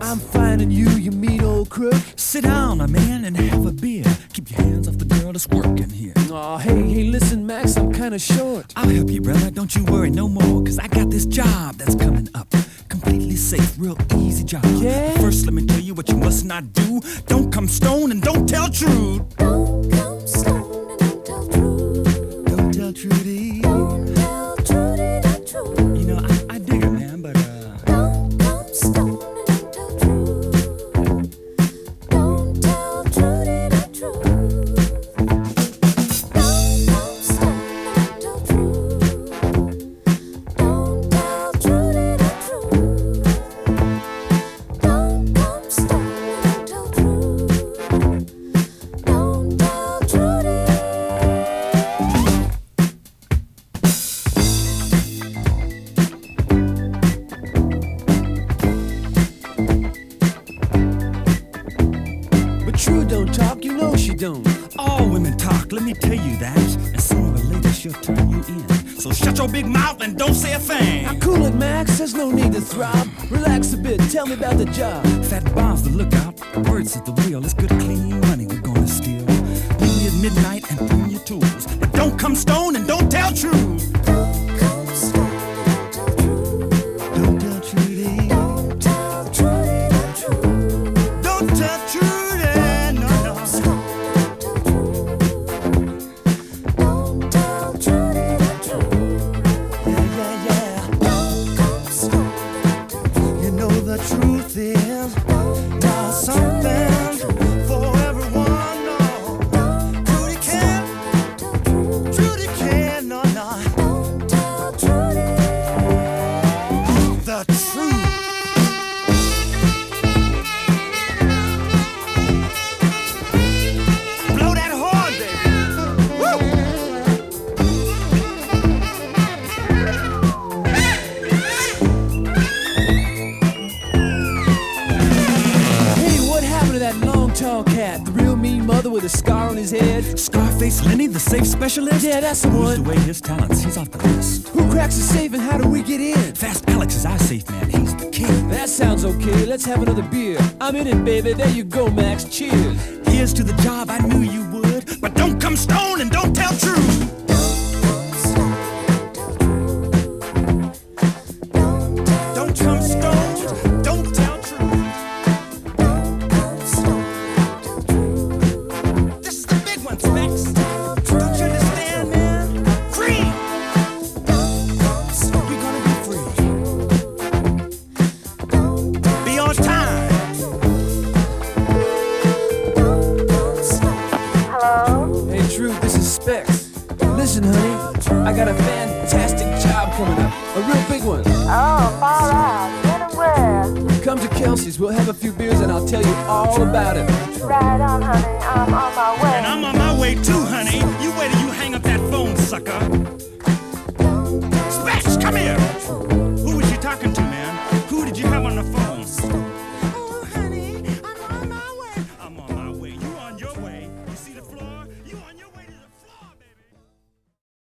I'm finding you, you mean old crook. Sit down, my man, and have a beer. Keep your hands off the girl that's working here. Aw, oh, hey, hey, listen, Max, I'm kinda short. I'll help you, brother, don't you worry no more, cause I got this job that's coming up. Completely safe, real easy job. Yeah? First, let me tell you what you must not do. Don't come stone and don't tell truth. True don't talk, you know she don't. all women talk, let me tell you that. And sooner or later she'll turn you in. So shut your big mouth and don't say a thing. Now cool it, Max, there's no need to throb. Relax a bit, tell me about the job. Fat Bob's the lookout, words at the wheel. It's good, clean money we're gonna steal. Meet me at midnight and bring your tools. But don't come stone and don't tell truth. The truth is tell something mother with a scar on his head? Scarface Lenny, the safe specialist. Yeah, that's the one. away his talents? He's off the list. Who cracks the safe and how do we get in? Fast Alex is our safe man. He's the king. That sounds okay, let's have another beer. I'm in it, baby, there you go, Max, cheers. Here's to the job. I knew you True, Specs. Listen, honey, I got a fantastic job coming up. A real big one. Oh, far out. When and where? Come to Kelsey's, we'll have a few beers and I'll tell you all about it. Right on, honey. I'm on my way. And I'm on my way too, honey. You wait till you hang up that phone, sucker.